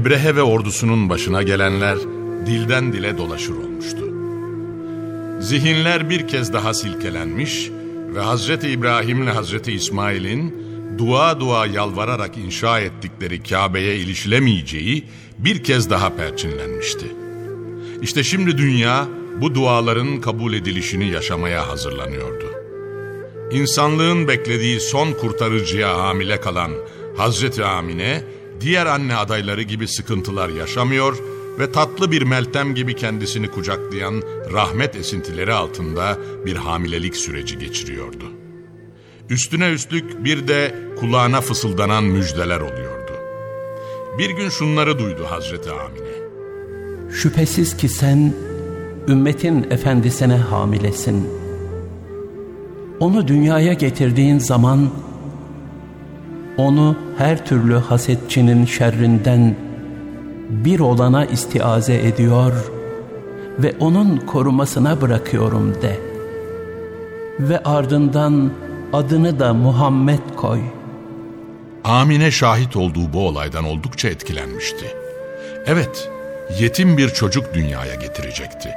Ebrehe ve ordusunun başına gelenler dilden dile dolaşır olmuştu. Zihinler bir kez daha silkelenmiş ve Hazreti İbrahim ile Hazreti İsmail'in dua dua yalvararak inşa ettikleri Kabe'ye ilişilemeyeceği bir kez daha perçinlenmişti. İşte şimdi dünya bu duaların kabul edilişini yaşamaya hazırlanıyordu. İnsanlığın beklediği son kurtarıcıya hamile kalan Hazreti Amine diğer anne adayları gibi sıkıntılar yaşamıyor ve tatlı bir meltem gibi kendisini kucaklayan rahmet esintileri altında bir hamilelik süreci geçiriyordu. Üstüne üstlük bir de kulağına fısıldanan müjdeler oluyordu. Bir gün şunları duydu Hazreti Amine. Şüphesiz ki sen ümmetin efendisine hamilesin. Onu dünyaya getirdiğin zaman onu her türlü hasetçinin şerrinden bir olana istiaze ediyor ve onun korumasına bırakıyorum de. Ve ardından adını da Muhammed koy. Amine şahit olduğu bu olaydan oldukça etkilenmişti. Evet, yetim bir çocuk dünyaya getirecekti.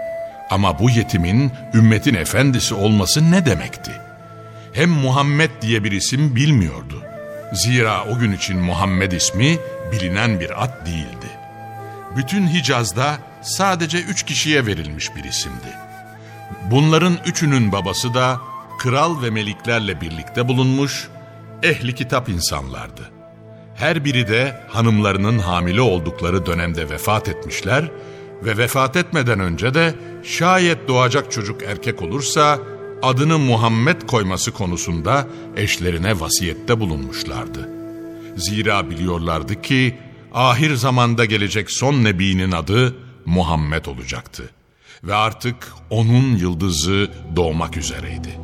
Ama bu yetimin ümmetin efendisi olması ne demekti? Hem Muhammed diye bir isim bilmiyordu. Zira o gün için Muhammed ismi bilinen bir at değildi. Bütün Hicaz'da sadece üç kişiye verilmiş bir isimdi. Bunların üçünün babası da kral ve meliklerle birlikte bulunmuş ehli kitap insanlardı. Her biri de hanımlarının hamile oldukları dönemde vefat etmişler ve vefat etmeden önce de şayet doğacak çocuk erkek olursa adını Muhammed koyması konusunda eşlerine vasiyette bulunmuşlardı. Zira biliyorlardı ki ahir zamanda gelecek son nebinin adı Muhammed olacaktı. Ve artık onun yıldızı doğmak üzereydi.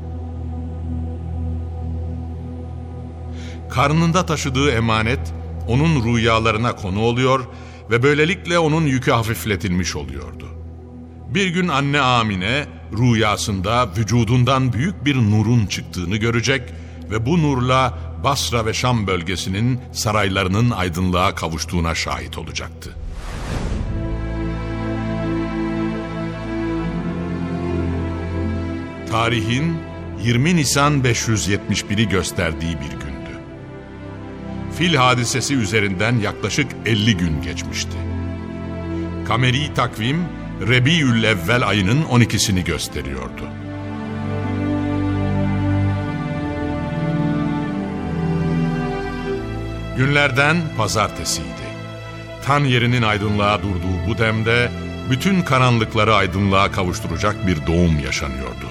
Karnında taşıdığı emanet onun rüyalarına konu oluyor ve böylelikle onun yükü hafifletilmiş oluyordu. Bir gün anne Amine rüyasında vücudundan büyük bir nurun çıktığını görecek ve bu nurla Basra ve Şam bölgesinin saraylarının aydınlığa kavuştuğuna şahit olacaktı. Tarihin 20 Nisan 571'i gösterdiği bir gündü. Fil hadisesi üzerinden yaklaşık 50 gün geçmişti. Kameri takvim Rebiül Evvel ayının 12'sini gösteriyordu. Günlerden pazartesiydi. Tan yerinin aydınlığa durduğu bu demde bütün karanlıkları aydınlığa kavuşturacak bir doğum yaşanıyordu.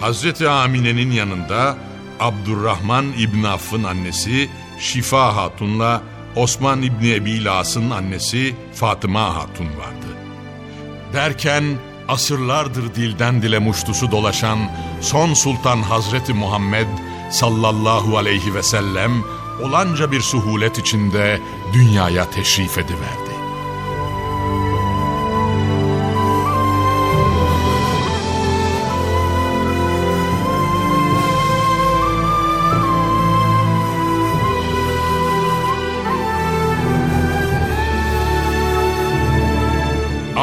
Hazreti Amine'nin yanında Abdurrahman İbn Aff'ın annesi Şifa Hatun'la Osman İbni Ebi Las'ın annesi Fatıma Hatun vardı. Derken asırlardır dilden dile muştusu dolaşan son sultan Hazreti Muhammed sallallahu aleyhi ve sellem olanca bir suhulet içinde dünyaya teşrif ediverdi.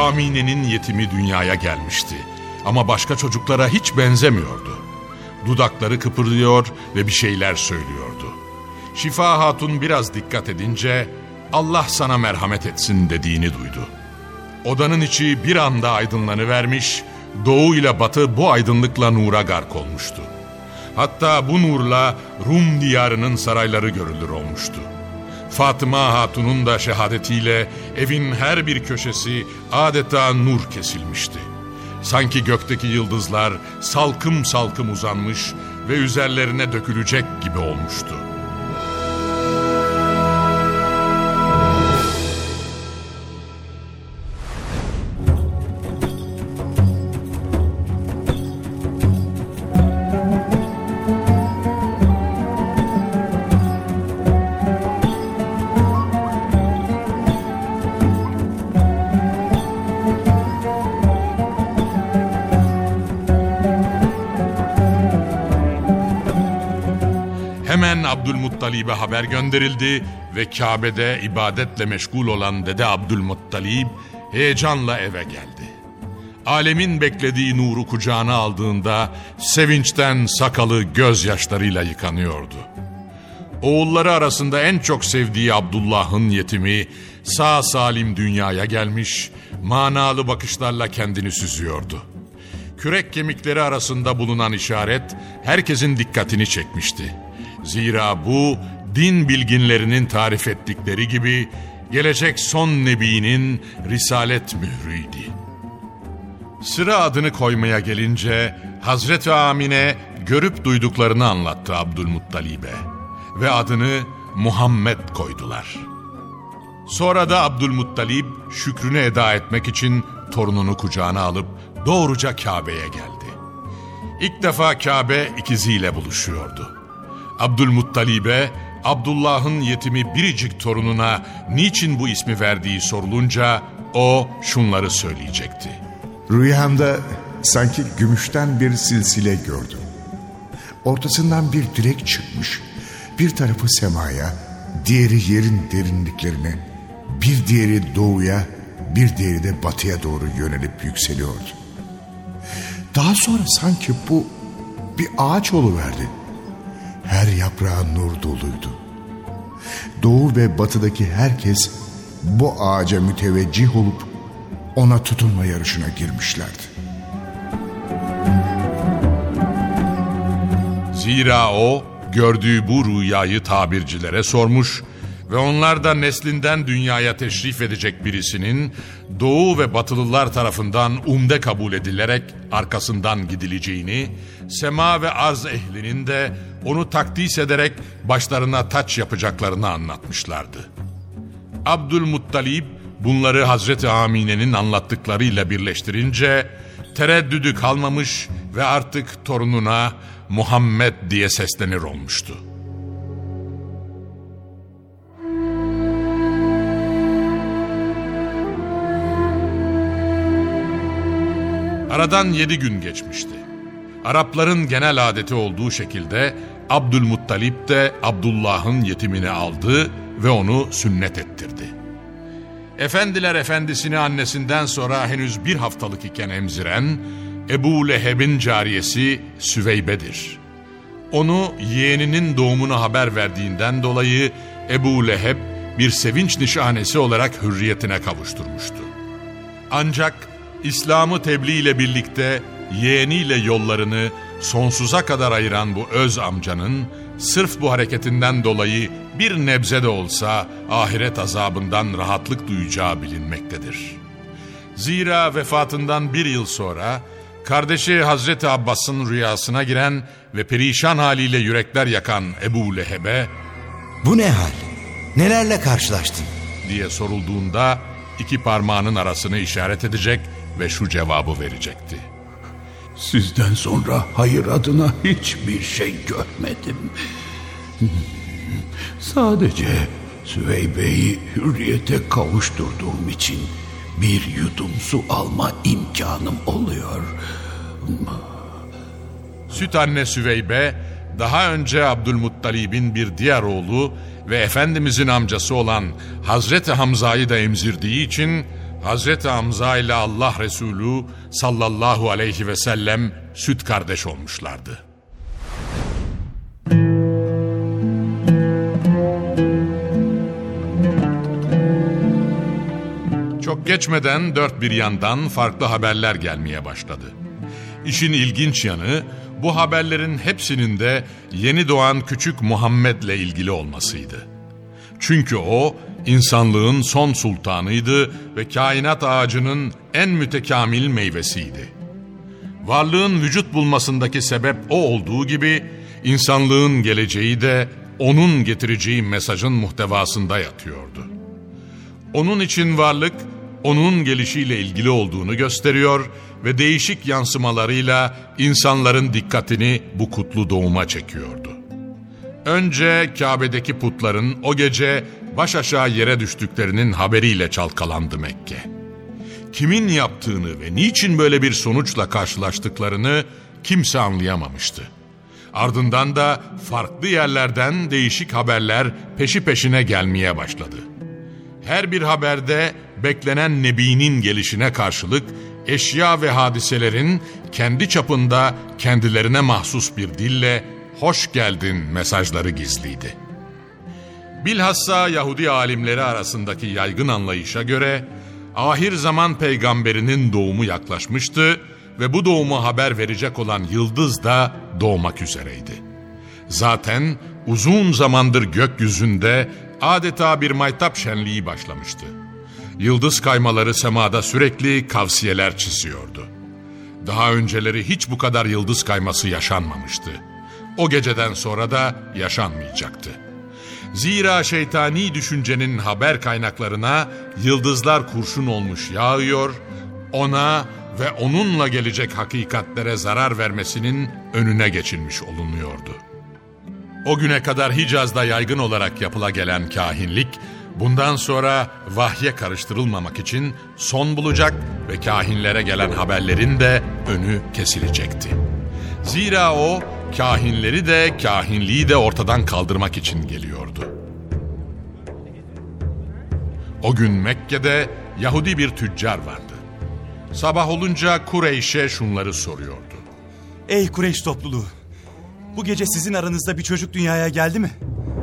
Amine'nin yetimi dünyaya gelmişti. Ama başka çocuklara hiç benzemiyordu. Dudakları kıpırdıyor ve bir şeyler söylüyordu. Şifa Hatun biraz dikkat edince Allah sana merhamet etsin dediğini duydu. Odanın içi bir anda aydınlanıvermiş, doğu ile batı bu aydınlıkla nura gark olmuştu. Hatta bu nurla Rum diyarının sarayları görülür olmuştu. Fatıma Hatun'un da şehadetiyle evin her bir köşesi adeta nur kesilmişti. Sanki gökteki yıldızlar salkım salkım uzanmış ve üzerlerine dökülecek gibi olmuştu. Abdülmuttalib'e haber gönderildi ve Kabe'de ibadetle meşgul olan Dede Abdülmuttalib heyecanla eve geldi. Alemin beklediği nuru kucağına aldığında sevinçten sakalı gözyaşlarıyla yıkanıyordu. Oğulları arasında en çok sevdiği Abdullah'ın yetimi sağ salim dünyaya gelmiş, manalı bakışlarla kendini süzüyordu. Kürek kemikleri arasında bulunan işaret herkesin dikkatini çekmişti. Zira bu din bilginlerinin tarif ettikleri gibi gelecek son nebinin risalet mührüydü. Sıra adını koymaya gelince Hazreti Amine görüp duyduklarını anlattı Abdülmuttalib'e ve adını Muhammed koydular. Sonra da Abdülmuttalib şükrünü eda etmek için torununu kucağına alıp doğruca Kabe'ye geldi. İlk defa Kabe ikiziyle buluşuyordu. Abdülmuttalib'e Abdullah'ın yetimi biricik torununa niçin bu ismi verdiği sorulunca o şunları söyleyecekti. Rüyamda sanki gümüşten bir silsile gördüm. Ortasından bir direk çıkmış. Bir tarafı semaya, diğeri yerin derinliklerine, bir diğeri doğuya, bir diğeri de batıya doğru yönelip yükseliyordu. Daha sonra sanki bu bir ağaç oluverdi. Her yaprağı nur doluydu. Doğu ve batıdaki herkes bu ağaca müteveccih olup ona tutunma yarışına girmişlerdi. Zira o gördüğü bu rüyayı tabircilere sormuş ve onlar da neslinden dünyaya teşrif edecek birisinin Doğu ve Batılılar tarafından umde kabul edilerek arkasından gidileceğini, sema ve arz ehlinin de onu takdis ederek başlarına taç yapacaklarını anlatmışlardı. Abdülmuttalib bunları Hazreti Amine'nin anlattıklarıyla birleştirince tereddüdü kalmamış ve artık torununa Muhammed diye seslenir olmuştu. Aradan yedi gün geçmişti. Arapların genel adeti olduğu şekilde Abdülmuttalip de Abdullah'ın yetimini aldı ve onu sünnet ettirdi. Efendiler efendisini annesinden sonra henüz bir haftalık iken emziren Ebu Leheb'in cariyesi Süveybe'dir. Onu yeğeninin doğumunu haber verdiğinden dolayı Ebu Leheb bir sevinç nişanesi olarak hürriyetine kavuşturmuştu. Ancak İslam'ı tebliğ ile birlikte yeğeniyle yollarını sonsuza kadar ayıran bu öz amcanın sırf bu hareketinden dolayı bir nebze de olsa ahiret azabından rahatlık duyacağı bilinmektedir. Zira vefatından bir yıl sonra kardeşi Hazreti Abbas'ın rüyasına giren ve perişan haliyle yürekler yakan Ebu Leheb'e Bu ne hal? Nelerle karşılaştın? diye sorulduğunda iki parmağının arasını işaret edecek ve şu cevabı verecekti. Sizden sonra hayır adına hiçbir şey görmedim. Sadece Süveybe'yi hürriyete kavuşturduğum için bir yudum su alma imkanım oluyor. Süt anne Süveybe daha önce Abdülmuttalib'in bir diğer oğlu ve Efendimizin amcası olan Hazreti Hamza'yı da emzirdiği için Hazreti Hamza ile Allah Resulü sallallahu aleyhi ve sellem süt kardeş olmuşlardı. Çok geçmeden dört bir yandan farklı haberler gelmeye başladı. İşin ilginç yanı bu haberlerin hepsinin de yeni doğan küçük Muhammed'le ilgili olmasıydı. Çünkü o insanlığın son sultanıydı ve kainat ağacının en mütekamil meyvesiydi. Varlığın vücut bulmasındaki sebep o olduğu gibi insanlığın geleceği de onun getireceği mesajın muhtevasında yatıyordu. Onun için varlık onun gelişiyle ilgili olduğunu gösteriyor ve değişik yansımalarıyla insanların dikkatini bu kutlu doğuma çekiyordu. Önce Kabe'deki putların o gece baş aşağı yere düştüklerinin haberiyle çalkalandı Mekke. Kimin yaptığını ve niçin böyle bir sonuçla karşılaştıklarını kimse anlayamamıştı. Ardından da farklı yerlerden değişik haberler peşi peşine gelmeye başladı. Her bir haberde beklenen Nebi'nin gelişine karşılık eşya ve hadiselerin kendi çapında kendilerine mahsus bir dille hoş geldin mesajları gizliydi. Bilhassa Yahudi alimleri arasındaki yaygın anlayışa göre ahir zaman peygamberinin doğumu yaklaşmıştı ve bu doğumu haber verecek olan yıldız da doğmak üzereydi. Zaten uzun zamandır gökyüzünde adeta bir maytap şenliği başlamıştı. Yıldız kaymaları semada sürekli kavsiyeler çiziyordu. Daha önceleri hiç bu kadar yıldız kayması yaşanmamıştı. O geceden sonra da yaşanmayacaktı. Zira şeytani düşüncenin haber kaynaklarına yıldızlar kurşun olmuş yağıyor, ona ve onunla gelecek hakikatlere zarar vermesinin önüne geçilmiş olunuyordu. O güne kadar Hicaz'da yaygın olarak yapıla gelen kahinlik, bundan sonra vahye karıştırılmamak için son bulacak ve kahinlere gelen haberlerin de önü kesilecekti. Zira o, kahinleri de kahinliği de ortadan kaldırmak için geliyordu. O gün Mekke'de Yahudi bir tüccar vardı. Sabah olunca Kureyş'e şunları soruyordu. Ey Kureyş topluluğu! Bu gece sizin aranızda bir çocuk dünyaya geldi mi?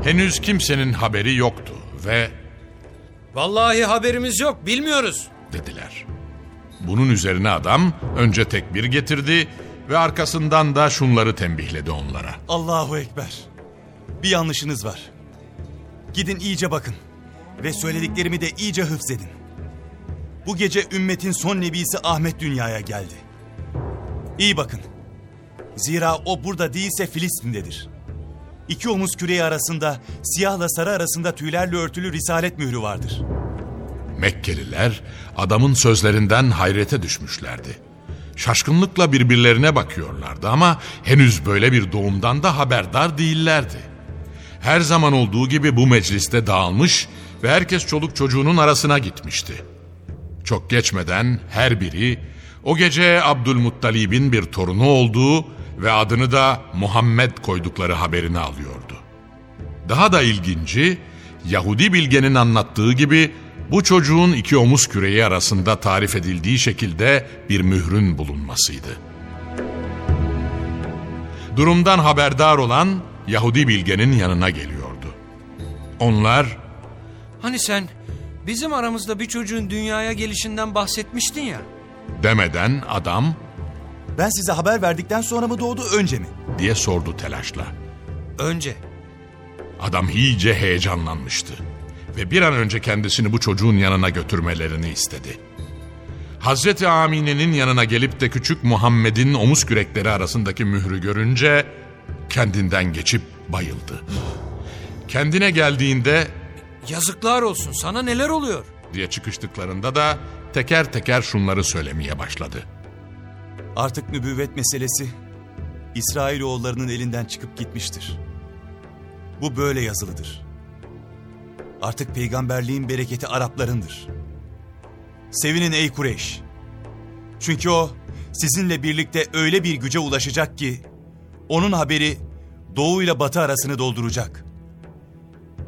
Henüz kimsenin haberi yoktu ve Vallahi haberimiz yok, bilmiyoruz. dediler. Bunun üzerine adam önce tekbir getirdi ve arkasından da şunları tembihledi onlara. Allahu Ekber. Bir yanlışınız var. Gidin iyice bakın. Ve söylediklerimi de iyice hıfzedin. Bu gece ümmetin son nebisi Ahmet dünyaya geldi. İyi bakın. Zira o burada değilse Filistin'dedir. İki omuz küreği arasında, siyahla sarı arasında tüylerle örtülü risalet mührü vardır. Mekkeliler adamın sözlerinden hayrete düşmüşlerdi. Şaşkınlıkla birbirlerine bakıyorlardı ama henüz böyle bir doğumdan da haberdar değillerdi. Her zaman olduğu gibi bu mecliste dağılmış ve herkes çoluk çocuğunun arasına gitmişti. Çok geçmeden her biri o gece Abdülmuttalib'in bir torunu olduğu ve adını da Muhammed koydukları haberini alıyordu. Daha da ilginci Yahudi bilgenin anlattığı gibi bu çocuğun iki omuz küreği arasında tarif edildiği şekilde bir mührün bulunmasıydı. Durumdan haberdar olan Yahudi bilgenin yanına geliyordu. Onlar Hani sen bizim aramızda bir çocuğun dünyaya gelişinden bahsetmiştin ya. demeden adam Ben size haber verdikten sonra mı doğdu önce mi? diye sordu telaşla. Önce. Adam iyice heyecanlanmıştı ve bir an önce kendisini bu çocuğun yanına götürmelerini istedi. Hazreti Amine'nin yanına gelip de küçük Muhammed'in omuz kürekleri arasındaki mührü görünce kendinden geçip bayıldı. Kendine geldiğinde Yazıklar olsun sana neler oluyor? diye çıkıştıklarında da teker teker şunları söylemeye başladı. Artık nübüvvet meselesi İsrailoğullarının elinden çıkıp gitmiştir. Bu böyle yazılıdır. Artık peygamberliğin bereketi Araplarındır. Sevinin ey Kureyş. Çünkü o sizinle birlikte öyle bir güce ulaşacak ki onun haberi doğu ile batı arasını dolduracak.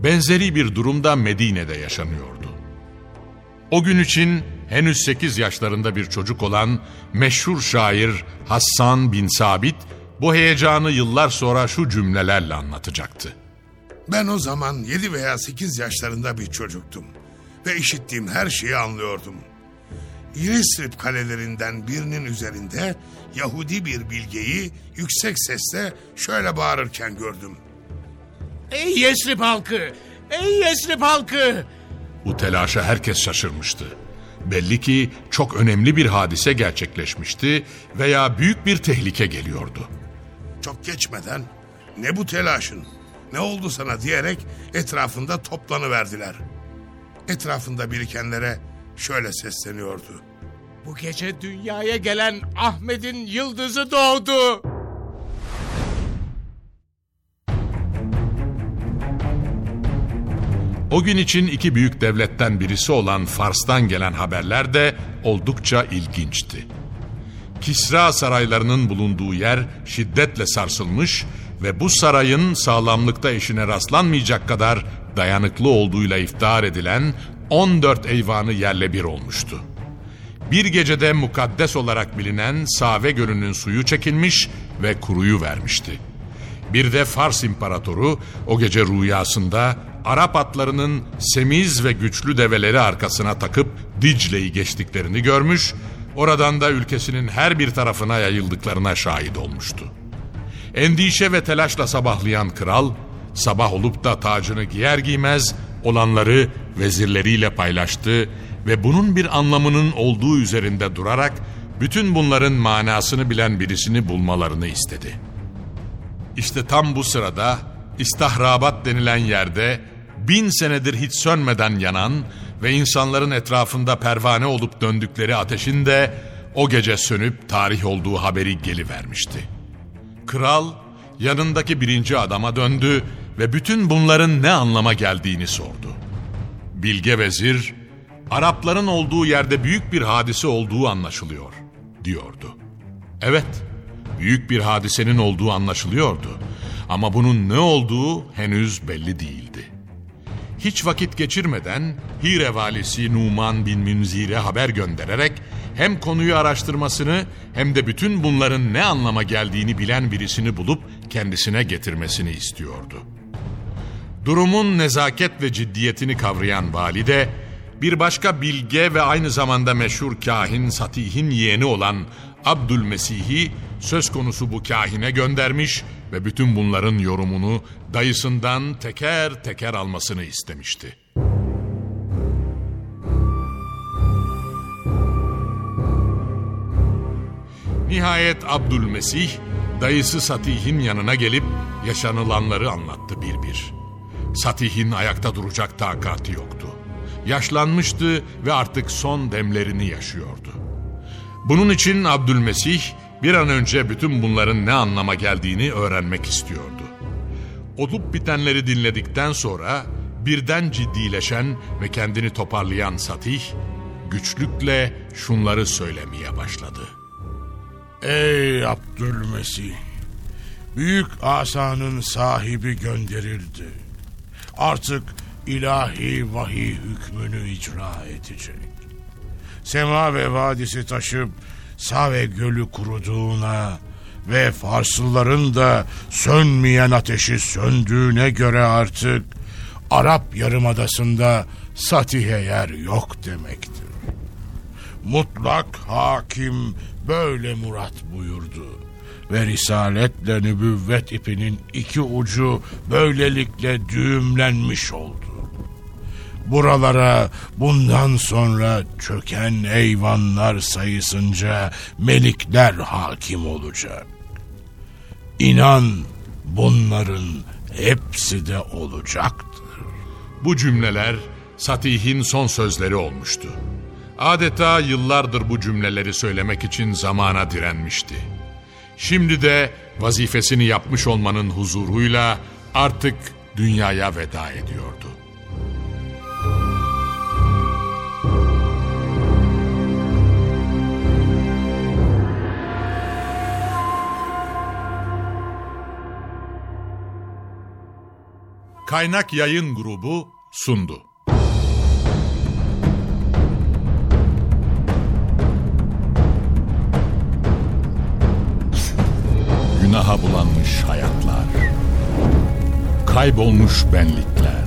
Benzeri bir durumda Medine'de yaşanıyordu. O gün için henüz 8 yaşlarında bir çocuk olan meşhur şair Hassan bin Sabit bu heyecanı yıllar sonra şu cümlelerle anlatacaktı. Ben o zaman 7 veya 8 yaşlarında bir çocuktum ve işittiğim her şeyi anlıyordum. Yesrib kalelerinden birinin üzerinde Yahudi bir bilgeyi yüksek sesle şöyle bağırırken gördüm. Ey Yesrib halkı! Ey Yesrib halkı! Bu telaşa herkes şaşırmıştı. Belli ki çok önemli bir hadise gerçekleşmişti veya büyük bir tehlike geliyordu. Çok geçmeden ne bu telaşın, ne oldu sana diyerek etrafında toplanıverdiler. Etrafında birikenlere şöyle sesleniyordu. Bu gece dünyaya gelen Ahmet'in yıldızı doğdu. O gün için iki büyük devletten birisi olan Fars'tan gelen haberler de oldukça ilginçti. Kisra saraylarının bulunduğu yer şiddetle sarsılmış ve bu sarayın sağlamlıkta eşine rastlanmayacak kadar dayanıklı olduğuyla iftihar edilen 14 eyvanı yerle bir olmuştu. Bir gecede mukaddes olarak bilinen Save Gölü'nün suyu çekilmiş ve kuruyu vermişti. Bir de Fars İmparatoru o gece rüyasında Arap atlarının semiz ve güçlü develeri arkasına takıp Dicle'yi geçtiklerini görmüş, oradan da ülkesinin her bir tarafına yayıldıklarına şahit olmuştu. Endişe ve telaşla sabahlayan kral, sabah olup da tacını giyer giymez olanları vezirleriyle paylaştı ve bunun bir anlamının olduğu üzerinde durarak bütün bunların manasını bilen birisini bulmalarını istedi. İşte tam bu sırada İstahrabat denilen yerde bin senedir hiç sönmeden yanan ve insanların etrafında pervane olup döndükleri ateşin de o gece sönüp tarih olduğu haberi gelivermişti. Kral yanındaki birinci adama döndü ve bütün bunların ne anlama geldiğini sordu. Bilge vezir, Arapların olduğu yerde büyük bir hadise olduğu anlaşılıyor, diyordu. Evet, büyük bir hadisenin olduğu anlaşılıyordu. Ama bunun ne olduğu henüz belli değildi. Hiç vakit geçirmeden Hire valisi Numan bin Münzir'e haber göndererek hem konuyu araştırmasını hem de bütün bunların ne anlama geldiğini bilen birisini bulup kendisine getirmesini istiyordu. Durumun nezaket ve ciddiyetini kavrayan valide bir başka bilge ve aynı zamanda meşhur kahin Satih'in yeğeni olan Abdülmesih'i söz konusu bu kahine göndermiş ve bütün bunların yorumunu dayısından teker teker almasını istemişti. Nihayet Abdülmesih dayısı Satih'in yanına gelip yaşanılanları anlattı bir bir. Satih'in ayakta duracak takati yoktu. Yaşlanmıştı ve artık son demlerini yaşıyordu. Bunun için Abdülmesih bir an önce bütün bunların ne anlama geldiğini öğrenmek istiyordu. Olup bitenleri dinledikten sonra birden ciddileşen ve kendini toparlayan Satih güçlükle şunları söylemeye başladı. Ey Abdülmesih! Büyük asanın sahibi gönderildi. Artık ilahi vahiy hükmünü icra edecek. Sema ve vadisi taşıp Save gölü kuruduğuna ve Farslıların da sönmeyen ateşi söndüğüne göre artık Arap Yarımadası'nda Satih'e yer yok demektir. Mutlak hakim böyle murat buyurdu ve risaletle nübüvvet ipinin iki ucu böylelikle düğümlenmiş oldu. Buralara bundan sonra çöken eyvanlar sayısınca melikler hakim olacak. İnan bunların hepsi de olacaktır. Bu cümleler Satih'in son sözleri olmuştu. Adeta yıllardır bu cümleleri söylemek için zamana direnmişti. Şimdi de vazifesini yapmış olmanın huzuruyla artık dünyaya veda ediyordu. Kaynak Yayın Grubu sundu. Günaha bulanmış hayatlar, kaybolmuş benlikler,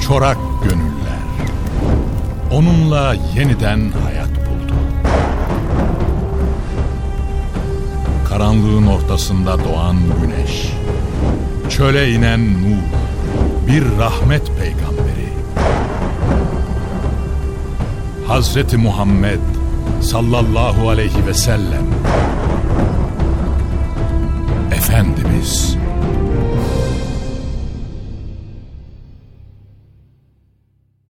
çorak gönüller, onunla yeniden hayat buldu. Karanlığın ortasında doğan güneş, çöle inen nur, bir rahmet peygamberi. Hazreti Muhammed sallallahu aleyhi ve sellem Efendimiz